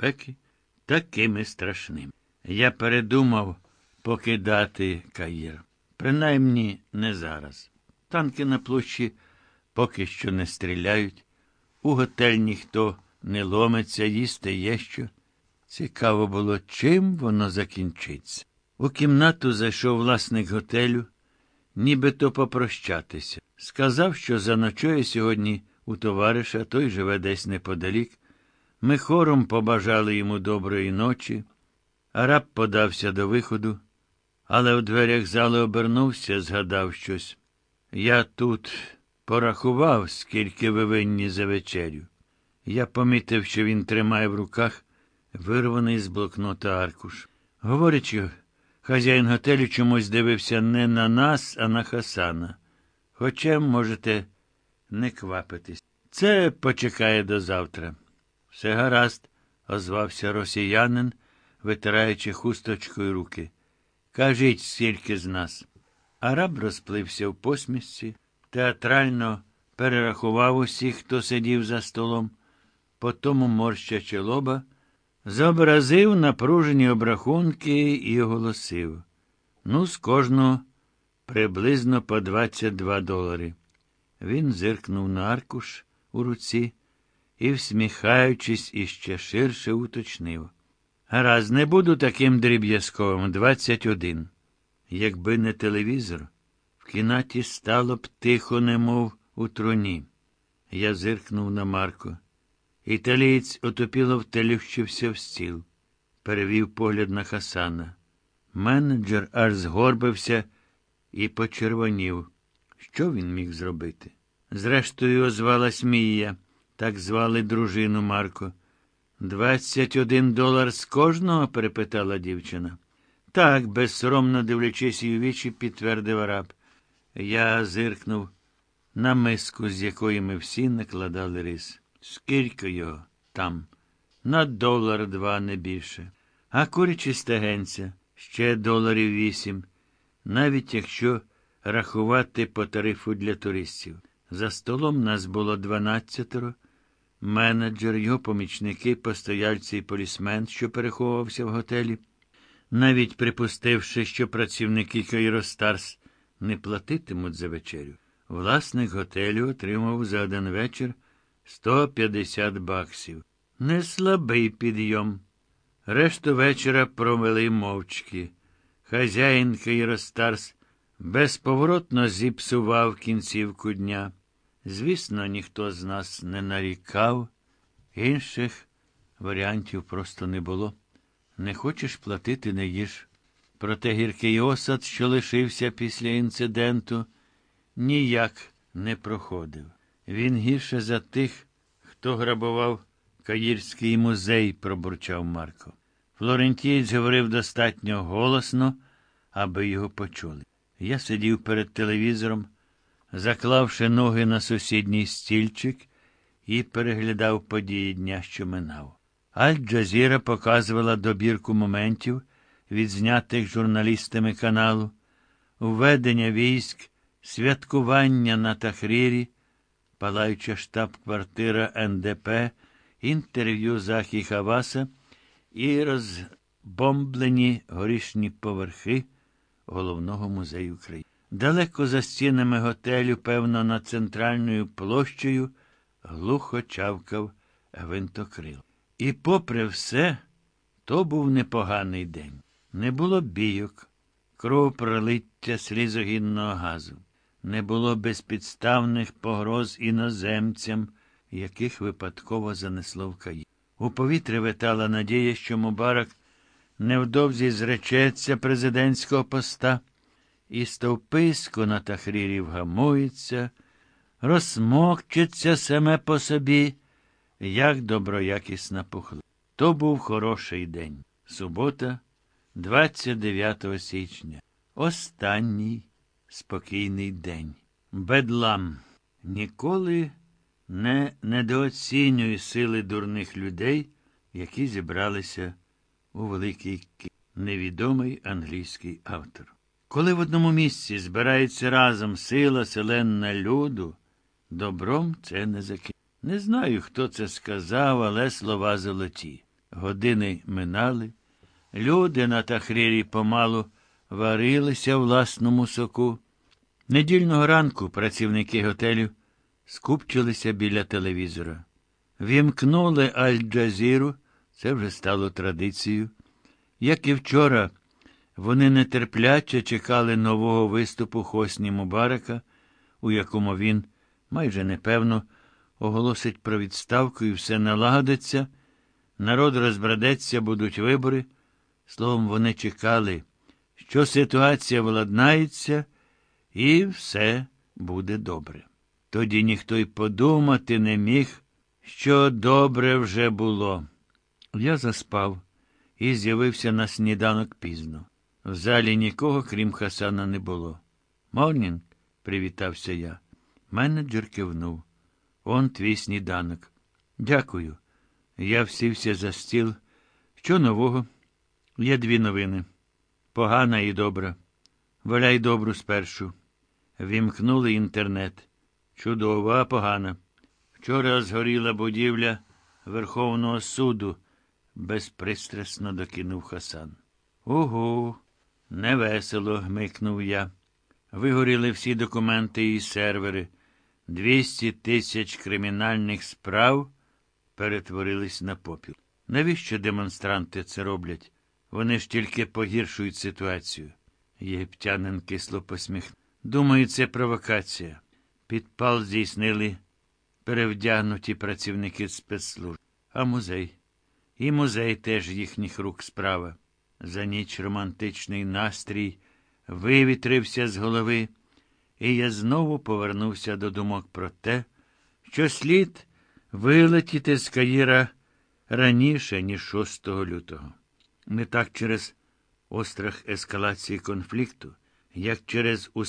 спеки такими страшними. Я передумав покидати Каїр. Принаймні не зараз. Танки на площі поки що не стріляють, у готель ніхто не ломиться, їсти є що. Цікаво було, чим воно закінчиться. У кімнату зайшов власник готелю, нібито попрощатися. Сказав, що заночує сьогодні у товариша, той живе десь неподалік. Ми хором побажали йому доброї ночі. Араб подався до виходу, але у дверях зали обернувся, згадав щось. Я тут порахував, скільки ви винні за вечерю. Я помітив, що він тримає в руках вирваний з блокнота аркуш. Говорячи, хазяїн готелю чомусь дивився не на нас, а на Хасана. Хоча можете не квапитись. Це почекає до завтра. Все гаразд, озвався росіянин, витираючи хусточкою руки. Кажіть, скільки з нас. Араб розплився в посмішці, театрально перерахував усіх, хто сидів за столом, потому, морщачи лоба, зобразив напружені обрахунки і оголосив. Ну, з кожного приблизно по 22 долари. Він зиркнув на аркуш у руці і, всміхаючись, іще ширше уточнив. Гаразд, не буду таким дріб'язковим. 21. Якби не телевізор, в кімнаті стало б тихо, немов у труні. Я зиркнув на Марко. Італієць отопіло втелющився в стіл, перевів погляд на Хасана. Менеджер аж згорбився і почервонів. Що він міг зробити? Зрештою, озвалась Мія, так звали дружину Марко. Двадцять один долар з кожного? перепитала дівчина. Так, безсоромно дивлячись її вічі, підтвердив араб. Я зиркнув на миску, з якої ми всі накладали рис. Скільки його там? На долар два не більше. А курячі стегенця ще доларів вісім, навіть якщо рахувати по тарифу для туристів. За столом нас було дванадцятеро. Менеджер, його помічники, постояльці і полісмен, що переховувався в готелі, навіть припустивши, що працівники Кайростарс не платитимуть за вечерю. Власник готелю отримав за один вечір 150 баксів. Не слабий підйом. Решту вечора провели мовчки. Хазяїн Кайростарс безповоротно зіпсував кінцівку дня. Звісно, ніхто з нас не нарікав, інших варіантів просто не було. Не хочеш платити, не їж. Проте гіркий осад, що лишився після інциденту, ніяк не проходив. Він гірше за тих, хто грабував Каїрський музей, пробурчав Марко. Флорентієць говорив достатньо голосно, аби його почули. Я сидів перед телевізором заклавши ноги на сусідній стільчик, і переглядав події дня, що минав. Аль-Джазіра показувала добірку моментів, відзнятих журналістами каналу, введення військ, святкування на Тахрірі, палаюча штаб-квартира НДП, інтерв'ю Захі Хаваса і розбомблені горішні поверхи головного музею країни. Далеко за стінами готелю, певно, над центральною площею, глухо чавкав гвинтокрил. І, попри все, то був непоганий день. Не було бійок, кровопролиття слізогінного газу, не було безпідставних погроз іноземцям, яких випадково занесло в Каї. У повітрі витала надія, що Мубарак невдовзі зречеться президентського поста і стовписько на тахрірі вгамується, розсмокчеться саме по собі, як доброякісна пухла. То був хороший день. Субота, 29 січня. Останній спокійний день. Бедлам. Ніколи не недооцінюй сили дурних людей, які зібралися у великий невідомий англійський автор. Коли в одному місці збирається разом сила селенна люду, добром це не закинь. Не знаю, хто це сказав, але слова золоті. Години минали. Люди на Тахрірі помалу варилися в власному соку. Недільного ранку працівники готелю скупчилися біля телевізора. Вімкнули Аль-Джазіру, це вже стало традицією. Як і вчора, вони нетерпляче чекали нового виступу Хосні Мубарака, у якому він, майже непевно, оголосить про відставку і все налагодиться, народ розбрадеться, будуть вибори. Словом, вони чекали, що ситуація владнається, і все буде добре. Тоді ніхто й подумати не міг, що добре вже було. Я заспав і з'явився на сніданок пізно. В залі нікого, крім Хасана, не було. Морнінг, привітався я. Менеджер кивнув. Он твій сніданок. Дякую. Я всівся за стіл. Що нового? Є дві новини. Погана і добра. Валяй добру спершу. Вімкнули інтернет. Чудова, погана. Вчора згоріла будівля Верховного суду, безпристрасно докинув Хасан. Ого, невесело, гмикнув я. Вигоріли всі документи і сервери. Двісті тисяч кримінальних справ перетворились на попіл. Навіщо демонстранти це роблять? Вони ж тільки погіршують ситуацію. Єгиптянин кисло посміх. Думаю, це провокація. Підпал здійснили перевдягнуті працівники спецслужб. А музей? І музей теж їхніх рук справа. За ніч романтичний настрій вивітрився з голови, і я знову повернувся до думок про те, що слід вилетіти з Каїра раніше, ніж 6 лютого. Не так через острах ескалації конфлікту, як через усе.